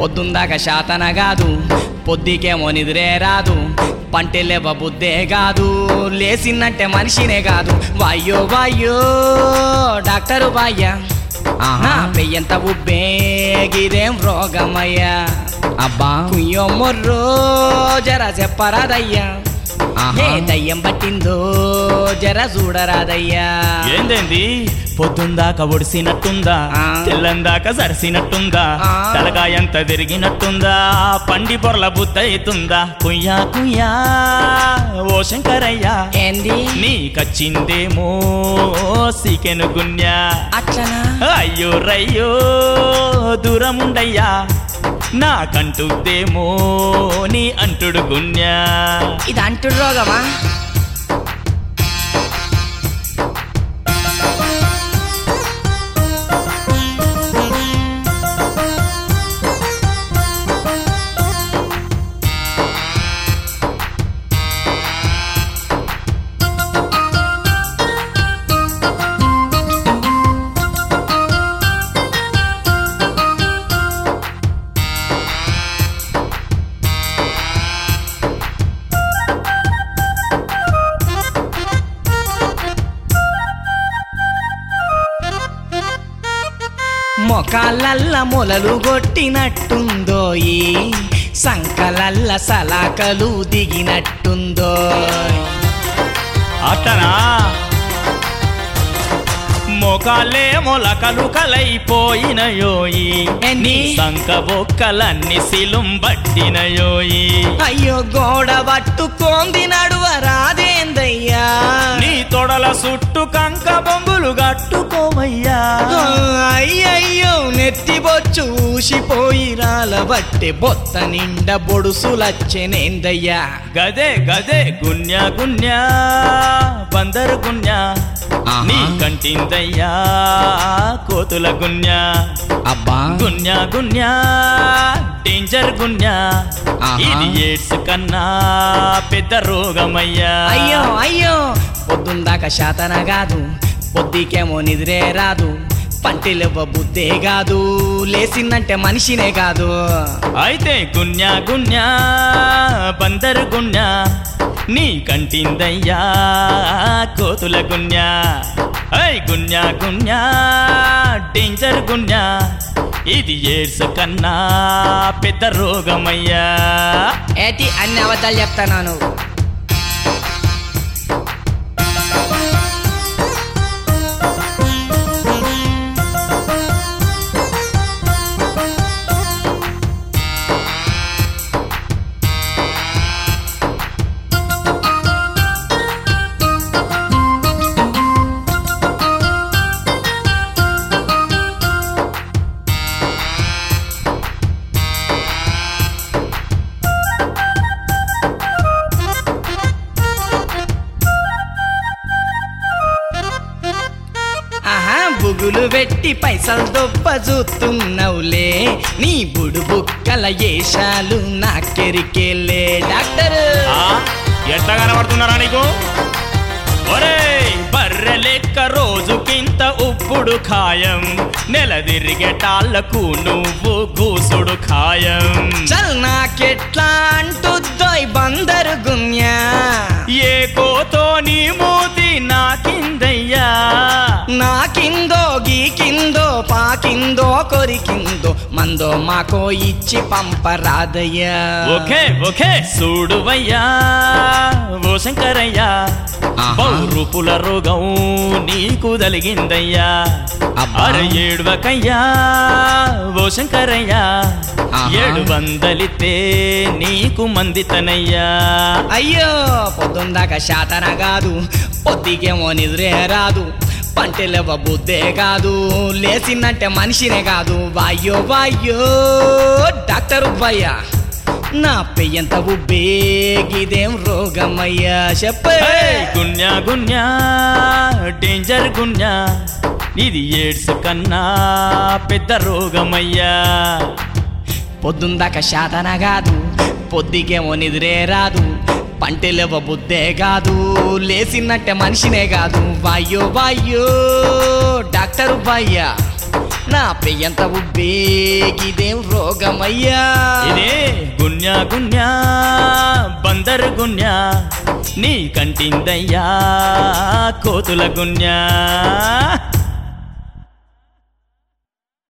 పొద్దుందాక శాతన కాదు పొద్దుకేమో నిద్రే రాదు పంటెలేవ బుద్ధే కాదు లేసినట్టే మనిషినే కాదు. వాయ్యో వాయ్యో డాక్టరు బాయ్య నా పెయ్యంత ఉబ్బే గిదేం రోగమయ్యా. అబ్బా. కుయ్యో మొర్రో జర చెప్పరాదయ్యా. ఏ దయ్యం పట్టిందో జర చూడరాదయ్యా. ఏందేంది? పొద్దుందాక ఒడిసినట్టుందా. తెల్లందాక సరిసినట్టుందా. తలకాయంత తిరిగినట్టుందా పండి పొరల బుద్ధయితుందా కుయ్యా కుయ్యా. ఓ శంకరయ్యా. ఏంది? నీకచ్చిందేమో సీకెను గున్యా. అట్లనా? అయ్యో రయ్యో దూరముండయ్యా. నాకంటుదేమో నీ అంటుడు గున్యా ఇది అంటుడు రోగమా? మొకాలల్ల మొలలు కొట్టినట్టుందో ఈ సంకలల్ల సలాకలు దిగినట్టుందో అట్టనా? మొకాలే మొలకలు కలైపోయినయోయి. ఎన్ని? నీ సంక బొక్కలన్నీ సిలుం పట్టినయోయి అయ్యో గోడ పట్టుకోంది నెత్తి బొచ్చు ఊసిపోయి రాలబట్టే బొత్త నిండా బొడుసులచ్చెనేందయ్యా గదే గదే గున్యా గున్యా బందరు గున్యా. నీ కంటిందయ్యా కోతుల గున్యా అబ్బా గున్యా గున్యా డేంజర్ గున్యా. ఇది ఎయిడ్స్ కన్నా పెద్ద రోగమయ్యా అయ్యో అయ్యో పొద్దుందాక శాతన కాదు పొద్దుకేమో నిద్రే రాదు పంటిలివ్వ బుద్ధే కాదు లేసిందంటే మనిషినే కాదు. అయితే గున్యా గున్యా బందరు గున్యా నీ కంటిందయ్యా కోతుల గున్యా ఐ గున్యా గున్యా డేంజర్ గున్యా ఇది ఎయిడ్స్ కన్నా పెద్ద రోగమయ్యా. ఏటి అన్ని అబద్ధాలు చెప్తాను పెట్టి పైసలు దొబ్బ చూస్తున్నావులే. నీ బుడు బుక్కల ఏషాలు నాకెరికేలే డాక్టర్. ఎట్లా కనబడుతున్నారా నీకు? ఒరేయ్ బర్రె లెక్క రోజుకింత ఉప్పుడు ఖాయం. నెల తిరిగేటాళ్ళకు నువ్వు గూసుడు ఖాయం. చల్ నాకెట్లా అంటుద్దోయ్ పాకిందో కొరికిందో మందో మాకో ఇచ్చి పంపరాదయ్యా ఓకే ఓకే చూడువయ్యా ఓ శంకరయ్యా ఆహా. బౌరుపుల రోగం నీకు తలిగిందయ్యా అబ్బా. అర ఏడువకయ్యా ఓ శంకరయ్యా. ఏడు వందలితే నీకు మందితనయ్యా అయ్యో పొద్దుందాక శాతన కాదు పొద్దుకేమో నిద్రే రాదు పంటెలవ బుద్ధే కాదు లేసిందంటే మనిషినే కాదు. వాయ్యో వాయ్యో డాక్టర్ భయ్యా నా పెయ్యంత ఉబ్బే గిదేం రోగమయ్యా చెప్పే. ఏయ్, గున్యా గున్యా డేంజర్ గున్యా ఇది ఎయిడ్స్ కన్నా పెద్ద రోగమయ్యా. పొద్దుందాక శాతన కాదు పొద్దుకేమో నిద్రే రాదు పంటెలవ బుద్ధే కాదు లేసినట్టే మనిషినే కాదు. వాయ్యో వాయ్యో డాక్టరు బాయ్యా నా పెయ్యంత ఉబ్బే ఇదేం రోగమయ్యా? ఇదే గున్యా గున్యా బందరు గున్యా నీ కంటిందయ్యా కోతుల గున్యా